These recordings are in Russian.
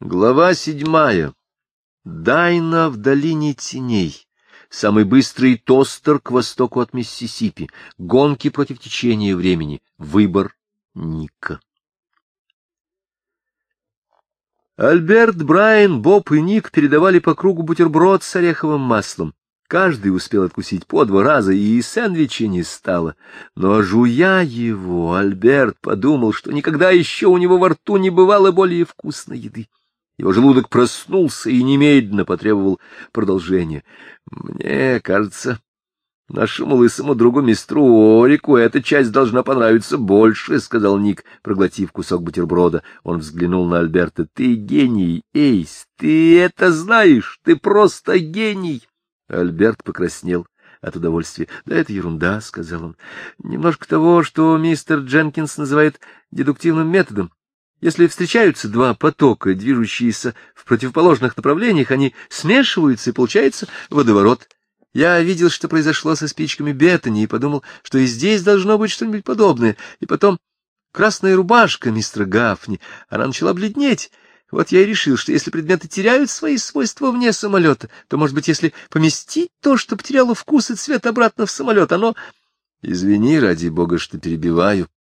Глава седьмая. Дайна в долине теней. Самый быстрый тостер к востоку от Миссисипи. Гонки против течения времени. Выбор Ника. Альберт, Брайан, Боб и Ник передавали по кругу бутерброд с ореховым маслом. Каждый успел откусить по два раза, и сэндвича не стало. Но, жуя его, Альберт подумал, что никогда еще у него во рту не бывало более вкусной еды. Его желудок проснулся и немедленно потребовал продолжения. Мне кажется, нашему лысому другу мистру Орику эта часть должна понравиться больше, — сказал Ник, проглотив кусок бутерброда. Он взглянул на Альберта. — Ты гений, Эйс, ты это знаешь, ты просто гений. Альберт покраснел от удовольствия. — Да это ерунда, — сказал он. — Немножко того, что мистер Дженкинс называет дедуктивным методом. Если встречаются два потока, движущиеся в противоположных направлениях, они смешиваются, и получается водоворот. Я видел, что произошло со спичками Беттани, и подумал, что и здесь должно быть что-нибудь подобное. И потом красная рубашка мистера Гафни, она начала бледнеть. Вот я и решил, что если предметы теряют свои свойства вне самолета, то, может быть, если поместить то, что потеряло вкус и цвет обратно в самолет, оно... Извини, ради бога, что перебиваю, —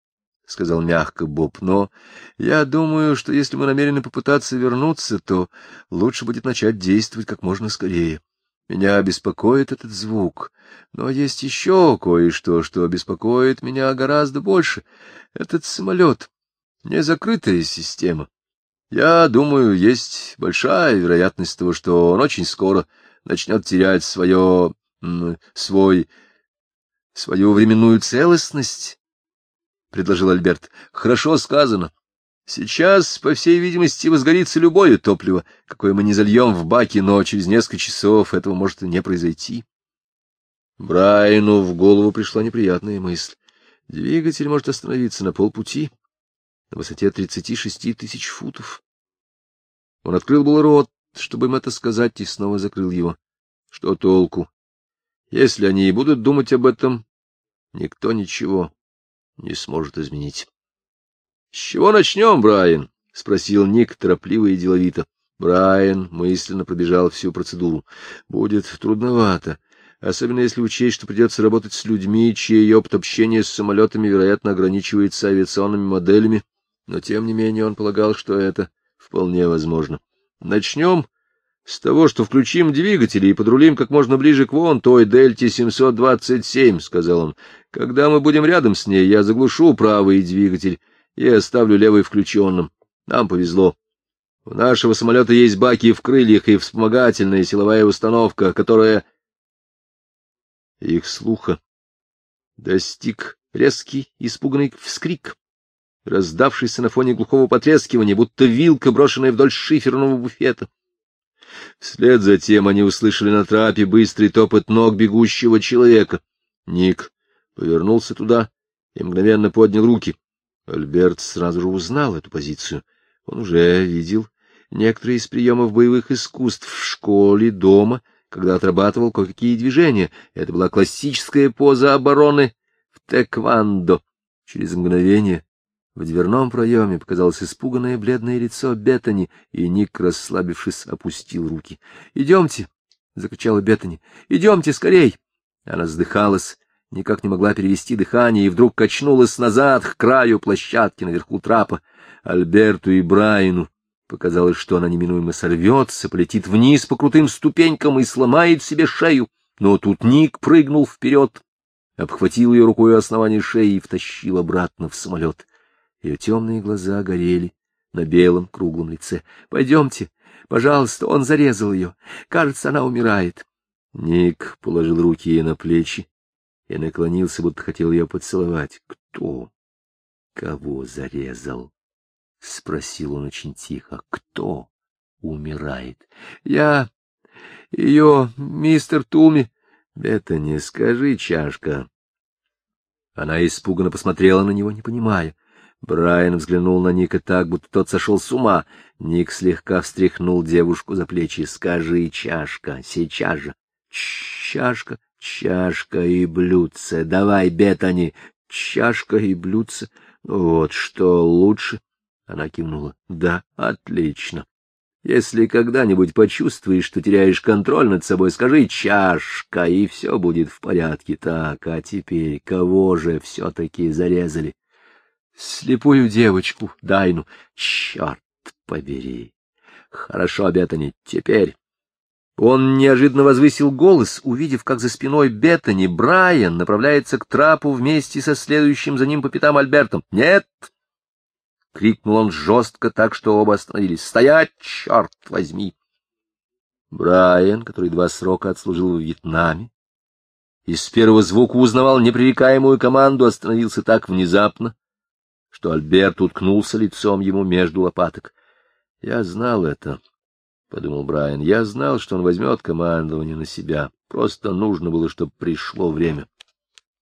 сказал мягко Боб, — но я думаю, что если мы намерены попытаться вернуться, то лучше будет начать действовать как можно скорее. Меня беспокоит этот звук, но есть еще кое-что, что беспокоит меня гораздо больше. Этот самолет — не закрытая система. Я думаю, есть большая вероятность того, что он очень скоро начнет терять свое... свой... свою временную целостность — предложил Альберт. — Хорошо сказано. Сейчас, по всей видимости, возгорится любое топливо, какое мы не зальем в баке, но через несколько часов этого может и не произойти. Брайану в голову пришла неприятная мысль. Двигатель может остановиться на полпути, на высоте тридцати шести тысяч футов. Он открыл был рот, чтобы им это сказать, и снова закрыл его. Что толку? Если они и будут думать об этом, никто ничего не сможет изменить. — С чего начнем, Брайан? — спросил Ник торопливо и деловито. Брайан мысленно пробежал всю процедуру. — Будет трудновато, особенно если учесть, что придется работать с людьми, чей опыт общения с самолетами, вероятно, ограничивается авиационными моделями, но, тем не менее, он полагал, что это вполне возможно. Начнем с того, что включим двигатели и подрулим как можно ближе к вон той Дельте 727, — сказал он. — Когда мы будем рядом с ней, я заглушу правый двигатель и оставлю левый включенным. Нам повезло. У нашего самолета есть баки в крыльях и вспомогательная силовая установка, которая... Их слуха достиг резкий, испуганный вскрик, раздавшийся на фоне глухого потрескивания, будто вилка, брошенная вдоль шиферного буфета. Вслед за тем они услышали на трапе быстрый топот ног бегущего человека. Ник повернулся туда и мгновенно поднял руки. Альберт сразу же узнал эту позицию. Он уже видел некоторые из приемов боевых искусств в школе, дома, когда отрабатывал кое-какие движения. Это была классическая поза обороны в тэквандо. Через мгновение в дверном проеме показалось испуганное бледное лицо Беттани, и Ник, расслабившись, опустил руки. — Идемте! — закричала Беттани. — Идемте скорей! Она вздыхалась, никак не могла перевести дыхание, и вдруг качнулась назад к краю площадки наверху трапа. Альберту и Брайану показалось, что она неминуемо сорвется, полетит вниз по крутым ступенькам и сломает себе шею. Но тут Ник прыгнул вперед, обхватил ее рукой у основания шеи и втащил обратно в самолет. Ее темные глаза горели на белом круглом лице. — Пойдемте, пожалуйста, он зарезал ее. Кажется, она умирает. Ник положил руки ей на плечи и наклонился, будто хотел ее поцеловать. — Кто? Кого зарезал? — спросил он очень тихо. — Кто умирает? — Я... ее, мистер Туми. — Это не скажи, чашка. Она испуганно посмотрела на него, не понимая. Брайан взглянул на Ника так, будто тот сошел с ума. Ник слегка встряхнул девушку за плечи. — Скажи, чашка, сейчас же. — Чашка, чашка и блюдце. Давай, Бетани, чашка и блюдце. Вот что лучше. Она кивнула. — Да, отлично. Если когда-нибудь почувствуешь, что теряешь контроль над собой, скажи «чашка», и все будет в порядке. Так, а теперь кого же все-таки зарезали? Слепую девочку, Дайну. Черт побери! Хорошо, Беттани, теперь... Он неожиданно возвысил голос, увидев, как за спиной Беттани Брайан направляется к трапу вместе со следующим за ним по пятам Альбертом. «Нет!» — крикнул он жестко, так что оба остановились. «Стоять, черт возьми!» Брайан, который два срока отслужил в Вьетнаме, из первого звука узнавал непререкаемую команду, остановился так внезапно, что Альберт уткнулся лицом ему между лопаток. Я знал это, — подумал Брайан. Я знал, что он возьмет командование на себя. Просто нужно было, чтобы пришло время.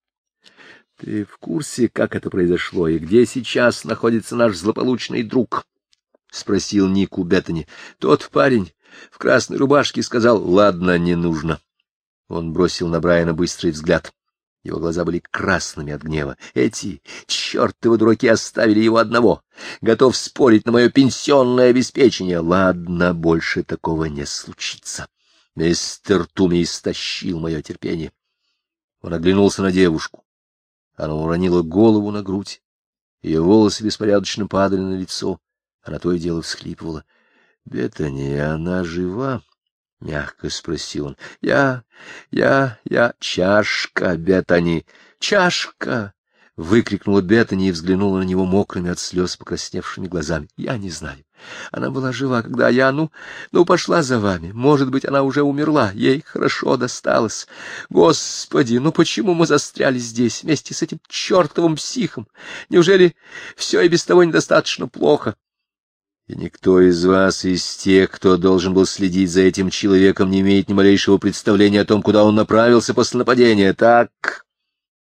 — Ты в курсе, как это произошло, и где сейчас находится наш злополучный друг? — спросил Нику Беттани. — Тот парень в красной рубашке сказал, — Ладно, не нужно. Он бросил на Брайана быстрый взгляд. Его глаза были красными от гнева. Эти чертовы дураки оставили его одного. Готов спорить на мое пенсионное обеспечение. Ладно, больше такого не случится. Мистер Туми истощил мое терпение. Он оглянулся на девушку. Она уронила голову на грудь. Ее волосы беспорядочно падали на лицо. Она то и дело всхлипывала. — Бетани, она жива? — мягко спросил он. — Я, я, я... Чашка, Бетани! Чашка! — выкрикнула Бетани и взглянула на него мокрыми от слез покрасневшими глазами. — Я не знаю. Она была жива, когда я, ну, ну, пошла за вами. Может быть, она уже умерла, ей хорошо досталось. Господи, ну почему мы застряли здесь вместе с этим чертовым психом? Неужели все и без того недостаточно плохо? И никто из вас, из тех, кто должен был следить за этим человеком, не имеет ни малейшего представления о том, куда он направился после нападения. Так...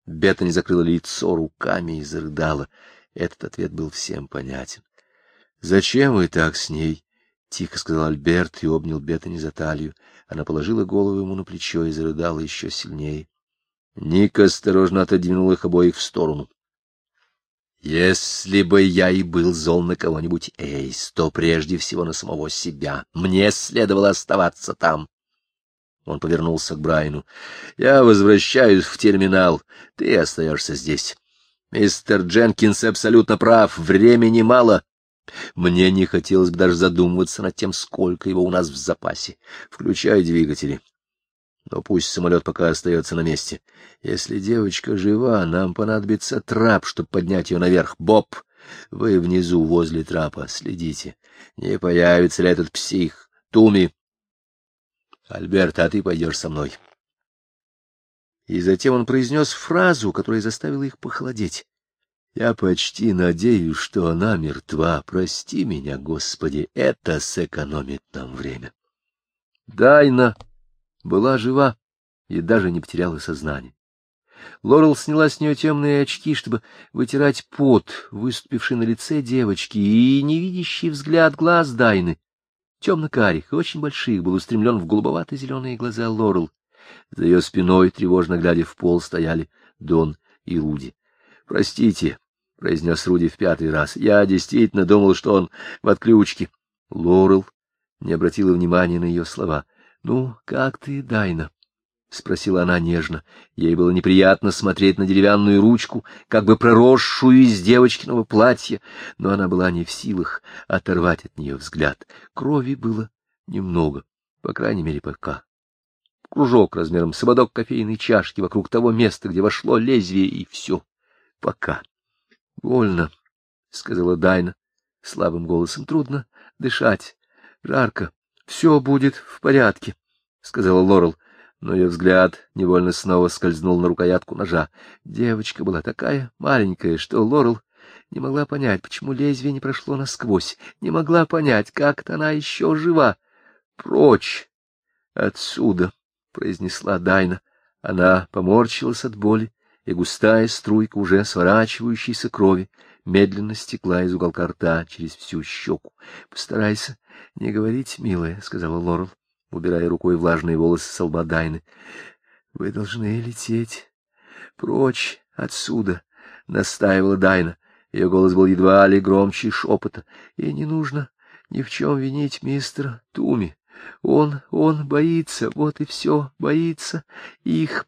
Бета не закрыла лицо руками и зарыдала. Этот ответ был всем понятен. — Зачем вы так с ней? — тихо сказал Альберт и обнял Беттани за талию. Она положила голову ему на плечо и зарыдала еще сильнее. Ника осторожно отодвинул их обоих в сторону. Если бы я и был зол на кого-нибудь, Эйс, то прежде всего на самого себя. Мне следовало оставаться там. Он повернулся к Брайну. — Я возвращаюсь в терминал. Ты остаешься здесь. Мистер Дженкинс абсолютно прав. Времени мало. Мне не хотелось бы даже задумываться над тем, сколько его у нас в запасе. Включай двигатели. Но пусть самолет пока остается на месте. Если девочка жива, нам понадобится трап, чтобы поднять ее наверх. Боб, вы внизу, возле трапа, следите. Не появится ли этот псих? Туми. Альберт, а ты пойдешь со мной. И затем он произнес фразу, которая заставила их похолодеть. Я почти надеюсь, что она мертва. Прости меня, Господи, это сэкономит нам время. Дайна была жива и даже не потеряла сознание. Лорел сняла с нее темные очки, чтобы вытирать пот, выступивший на лице девочки, и невидящий взгляд глаз Дайны, темно-карих и очень больших, был устремлен в голубовато-зеленые глаза Лорел. За ее спиной, тревожно глядя в пол, стояли Дон и Руди. — Простите, — произнес Руди в пятый раз, — я действительно думал, что он в отключке. Лорел не обратила внимания на ее слова. — Ну, как ты, Дайна? — спросила она нежно. Ей было неприятно смотреть на деревянную ручку, как бы проросшую из девочкиного платья, но она была не в силах оторвать от нее взгляд. Крови было немного, по крайней мере, пока. Кружок размером с ободок кофейной чашки вокруг того места, где вошло лезвие, и все. Пока. — Больно, — сказала Дайна слабым голосом. — Трудно дышать. Жарко. Все будет в порядке, — сказала Лорел, но ее взгляд невольно снова скользнул на рукоятку ножа. Девочка была такая маленькая, что Лорел не могла понять, почему лезвие не прошло насквозь, не могла понять, как-то она еще жива. — Прочь! Отсюда! — произнесла Дайна. Она поморщилась от боли, и густая струйка уже сворачивающейся крови медленно стекла из уголка рта через всю щеку. — Постарайся не говорить, милая, — сказала Лорел, убирая рукой влажные волосы с лба Дайны. — Вы должны лететь прочь отсюда, — настаивала Дайна. Ее голос был едва ли громче шепота. — И не нужно ни в чем винить мистера Туми. Он, он боится, вот и все, боится их.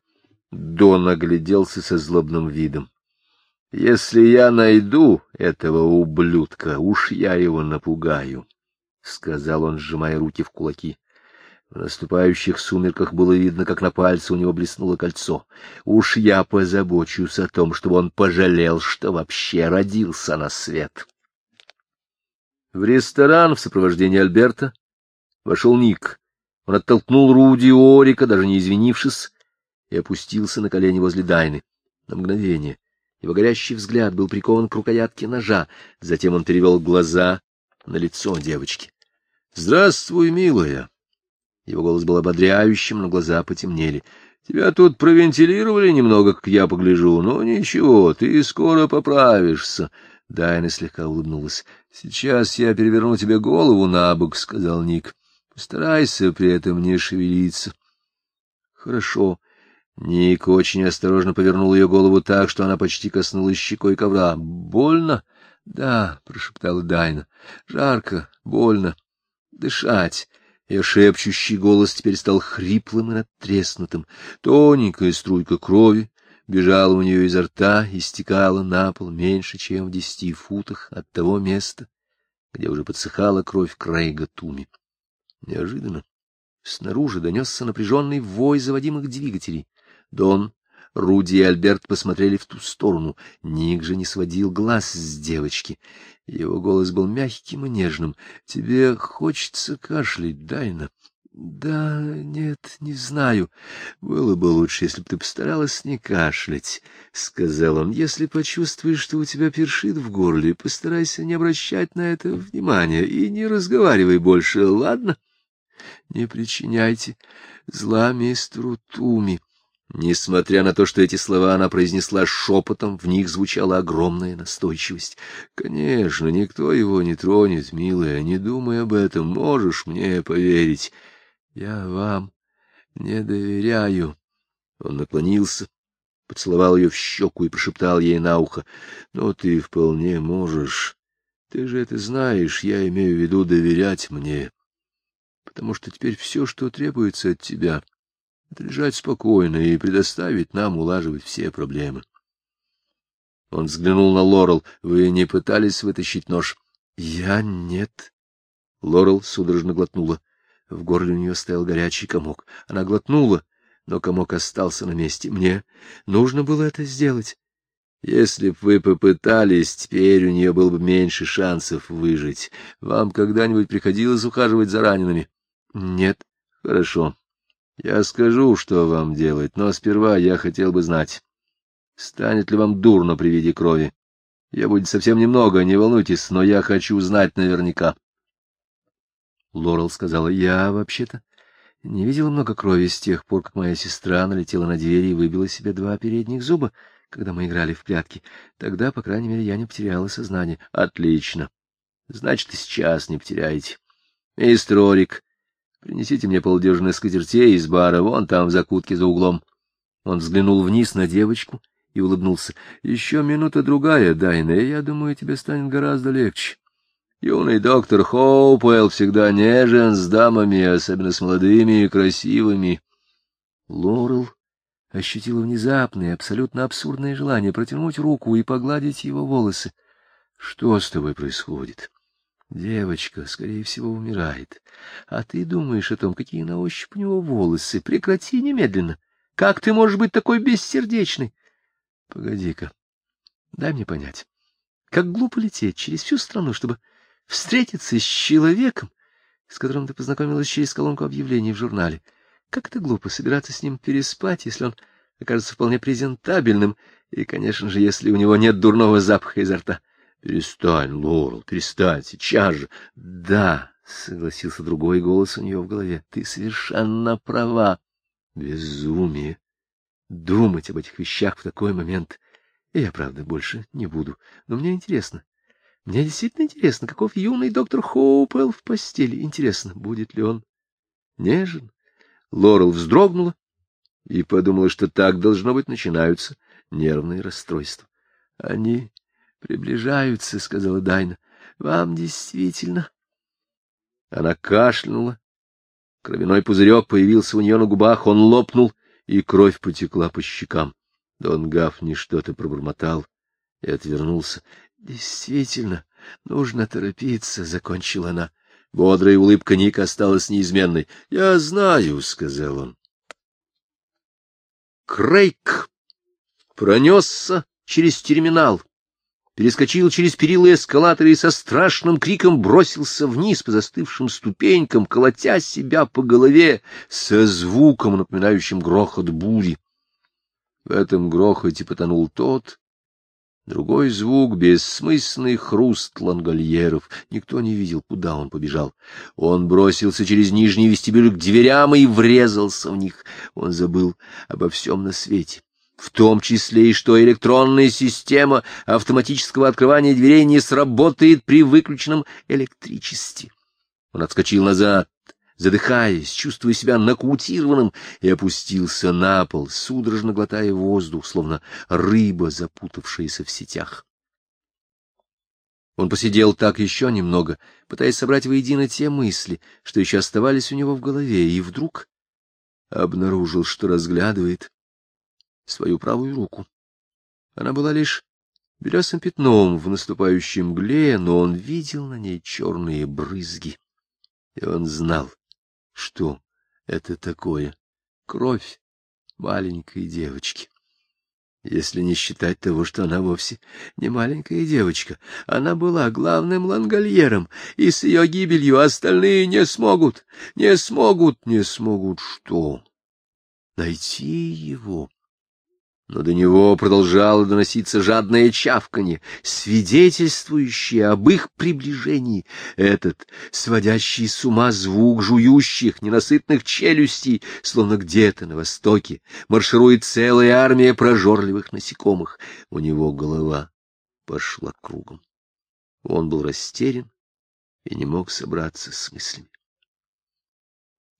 Дон огляделся со злобным видом. — Если я найду этого ублюдка, уж я его напугаю, — сказал он, сжимая руки в кулаки. В наступающих сумерках было видно, как на пальце у него блеснуло кольцо. Уж я позабочусь о том, чтобы он пожалел, что вообще родился на свет. В ресторан в сопровождении Альберта вошел Ник. Он оттолкнул Руди Орика, даже не извинившись, и опустился на колени возле Дайны. На мгновение его горящий взгляд был прикован к рукоятке ножа, затем он перевел глаза на лицо девочки. — Здравствуй, милая! Его голос был ободряющим, но глаза потемнели. — Тебя тут провентилировали немного, как я погляжу, но ничего, ты скоро поправишься. Дайна слегка улыбнулась. — Сейчас я переверну тебе голову на бок, — сказал Ник. — Постарайся при этом не шевелиться. — Хорошо. Ник очень осторожно повернул ее голову так, что она почти коснулась щекой ковра. — Больно? — Да, — прошептала Дайна. — Жарко, больно. Дышать. Ее шепчущий голос теперь стал хриплым и надтреснутым. Тоненькая струйка крови бежала у нее изо рта и стекала на пол меньше, чем в десяти футах от того места, где уже подсыхала кровь Крейга Туми. Неожиданно снаружи донесся напряженный вой заводимых двигателей. Дон, Руди и Альберт посмотрели в ту сторону. Ник же не сводил глаз с девочки. Его голос был мягким и нежным. — Тебе хочется кашлять, Дайна? — Да, нет, не знаю. Было бы лучше, если бы ты постаралась не кашлять, — сказал он. — Если почувствуешь, что у тебя першит в горле, постарайся не обращать на это внимания и не разговаривай больше, ладно? Не причиняйте зла мистеру Туми. Несмотря на то, что эти слова она произнесла шепотом, в них звучала огромная настойчивость. «Конечно, никто его не тронет, милая, не думай об этом, можешь мне поверить. Я вам не доверяю». Он наклонился, поцеловал ее в щеку и прошептал ей на ухо. «Но ты вполне можешь. Ты же это знаешь, я имею в виду доверять мне, потому что теперь все, что требуется от тебя...» лежать спокойно и предоставить нам улаживать все проблемы. Он взглянул на Лорел. Вы не пытались вытащить нож? Я нет. Лорел судорожно глотнула. В горле у нее стоял горячий комок. Она глотнула, но комок остался на месте. Мне нужно было это сделать. Если б вы попытались, теперь у нее было бы меньше шансов выжить. Вам когда-нибудь приходилось ухаживать за ранеными? Нет. Хорошо. Я скажу, что вам делать, но сперва я хотел бы знать, станет ли вам дурно при виде крови. Я будет совсем немного, не волнуйтесь, но я хочу знать наверняка. Лорел сказала, я вообще-то не видела много крови с тех пор, как моя сестра налетела на дверь и выбила себе два передних зуба, когда мы играли в прятки. Тогда, по крайней мере, я не потеряла сознание. Отлично. Значит, и сейчас не потеряете. Мистер Орик, Принесите мне полдюжины скатертей из бара, вон там в закутке за углом. Он взглянул вниз на девочку и улыбнулся. — Еще минута-другая, Дайна, и я думаю, тебе станет гораздо легче. Юный доктор Хоупуэлл всегда нежен с дамами, особенно с молодыми и красивыми. Лорел ощутила внезапное, абсолютно абсурдное желание протянуть руку и погладить его волосы. — Что с тобой происходит? Девочка, скорее всего, умирает. А ты думаешь о том, какие на ощупь у него волосы. Прекрати немедленно. Как ты можешь быть такой бессердечной? Погоди-ка. Дай мне понять. Как глупо лететь через всю страну, чтобы встретиться с человеком, с которым ты познакомилась через колонку объявлений в журнале. Как это глупо собираться с ним переспать, если он окажется вполне презентабельным, и, конечно же, если у него нет дурного запаха изо рта. Перестань, Лорел, перестань, сейчас же. Да, согласился другой голос у нее в голове. Ты совершенно права. Безумие. Думать об этих вещах в такой момент. И я, правда, больше не буду. Но мне интересно. Мне действительно интересно, каков юный доктор Хоупелл в постели. Интересно, будет ли он нежен? Лорел вздрогнула и подумала, что так, должно быть, начинаются нервные расстройства. Они приближаются, — сказала Дайна. — Вам действительно Она кашлянула. Кровяной пузырек появился у нее на губах, он лопнул, и кровь потекла по щекам. Дон Гафни что-то пробормотал и отвернулся. — Действительно, нужно торопиться, — закончила она. Бодрая улыбка Ника осталась неизменной. — Я знаю, — сказал он. Крейг пронесся через терминал, перескочил через перила эскалатора и со страшным криком бросился вниз по застывшим ступенькам, колотя себя по голове со звуком, напоминающим грохот бури. В этом грохоте потонул тот, Другой звук, бессмысленный хруст лангольеров. Никто не видел, куда он побежал. Он бросился через нижний вестибюль к дверям и врезался в них. Он забыл обо всем на свете. В том числе и что электронная система автоматического открывания дверей не сработает при выключенном электричестве. Он отскочил назад, задыхаясь, чувствуя себя нокаутированным, и опустился на пол, судорожно глотая воздух, словно рыба, запутавшаяся в сетях. Он посидел так еще немного, пытаясь собрать воедино те мысли, что еще оставались у него в голове, и вдруг обнаружил, что разглядывает свою правую руку. Она была лишь белесым пятном в наступающей мгле, но он видел на ней черные брызги. И он знал, что это такое? Кровь маленькой девочки. Если не считать того, что она вовсе не маленькая девочка, она была главным лангольером, и с ее гибелью остальные не смогут, не смогут, не смогут что? Найти его но до него продолжало доноситься жадное чавканье, свидетельствующее об их приближении. Этот сводящий с ума звук жующих, ненасытных челюстей, словно где-то на востоке, марширует целая армия прожорливых насекомых. У него голова пошла кругом. Он был растерян и не мог собраться с мыслями.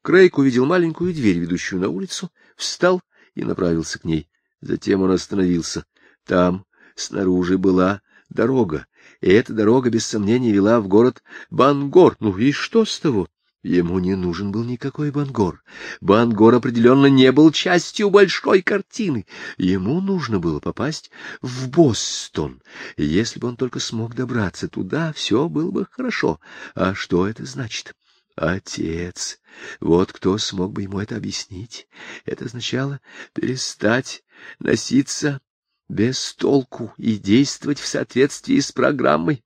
Крейг увидел маленькую дверь, ведущую на улицу, встал и направился к ней. Затем он остановился. Там, снаружи, была дорога, и эта дорога, без сомнения, вела в город Бангор. Ну и что с того? Ему не нужен был никакой Бангор. Бангор определенно не был частью большой картины. Ему нужно было попасть в Бостон. Если бы он только смог добраться туда, все было бы хорошо. А что это значит? Отец. Вот кто смог бы ему это объяснить. Это означало перестать носиться без толку и действовать в соответствии с программой.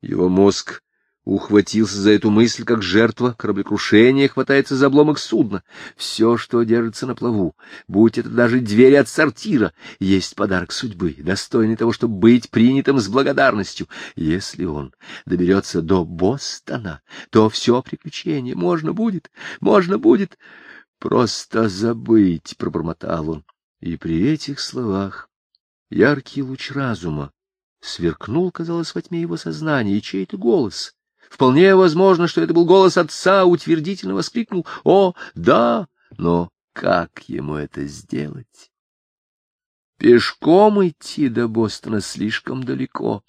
Его мозг ухватился за эту мысль, как жертва кораблекрушения хватается за обломок судна. Все, что держится на плаву, будь это даже двери от сортира, есть подарок судьбы, достойный того, чтобы быть принятым с благодарностью. Если он доберется до Бостона, то все приключение можно будет, можно будет просто забыть, — пробормотал он. И при этих словах яркий луч разума сверкнул, казалось, во тьме его сознания, и чей-то голос. Вполне возможно, что это был голос отца, утвердительно воскликнул «О, да!» Но как ему это сделать? Пешком идти до Бостона слишком далеко,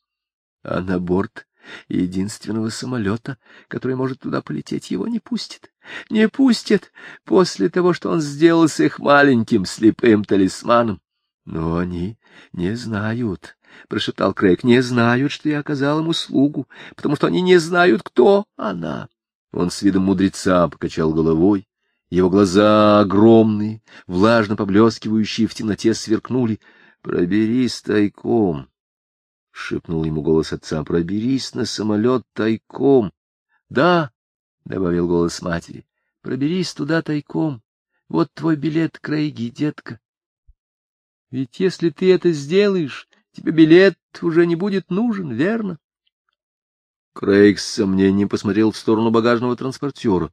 а на борт единственного самолета, который может туда полететь, его не пустят. Не пустят после того, что он сделал с их маленьким слепым талисманом. Но они не знают, — прошептал Крейг, — не знают, что я оказал им услугу, потому что они не знают, кто она. Он с видом мудреца покачал головой. Его глаза огромные, влажно поблескивающие в темноте, сверкнули. — Проберись тайком, — шепнул ему голос отца, — проберись на самолет тайком. — Да, — добавил голос матери, — проберись туда тайком. Вот твой билет, Крейги, детка. Ведь если ты это сделаешь, тебе билет уже не будет нужен, верно? Крейг с сомнением посмотрел в сторону багажного транспортера.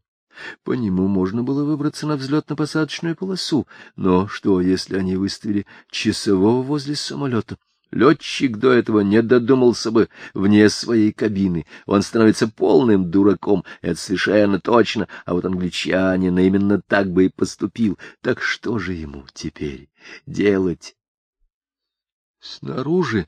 По нему можно было выбраться на взлетно-посадочную полосу, но что, если они выставили часового возле самолета? Летчик до этого не додумался бы вне своей кабины. Он становится полным дураком, это совершенно точно, а вот англичанин именно так бы и поступил. Так что же ему теперь делать? Снаружи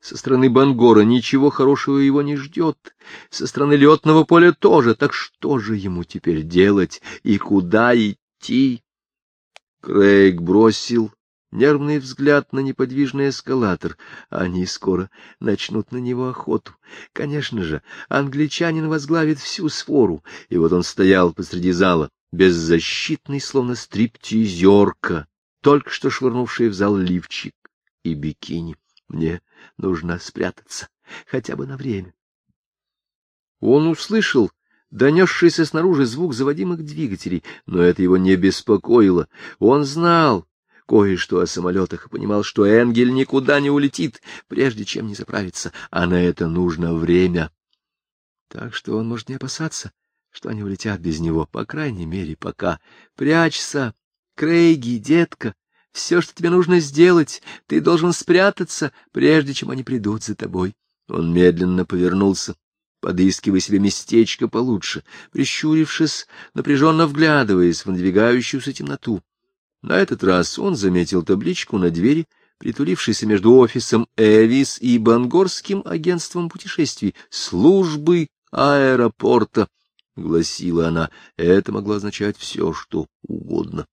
Со стороны Бангора ничего хорошего его не ждет, со стороны летного поля тоже, так что же ему теперь делать и куда идти? Крейг бросил нервный взгляд на неподвижный эскалатор. Они скоро начнут на него охоту. Конечно же, англичанин возглавит всю свору, и вот он стоял посреди зала, беззащитный, словно стриптизерка, только что швырнувший в зал лифчик и бикини. Мне нужно спрятаться, хотя бы на время. Он услышал донесшийся снаружи звук заводимых двигателей, но это его не беспокоило. Он знал кое-что о самолетах и понимал, что Энгель никуда не улетит, прежде чем не заправиться, а на это нужно время. Так что он может не опасаться, что они улетят без него, по крайней мере, пока. Прячься, Крейги, детка, все, что тебе нужно сделать, ты должен спрятаться, прежде чем они придут за тобой. Он медленно повернулся, подыскивая себе местечко получше, прищурившись, напряженно вглядываясь в надвигающуюся темноту. На этот раз он заметил табличку на двери, притулившейся между офисом Эвис и Бангорским агентством путешествий «Службы аэропорта», — гласила она. Это могло означать все, что угодно.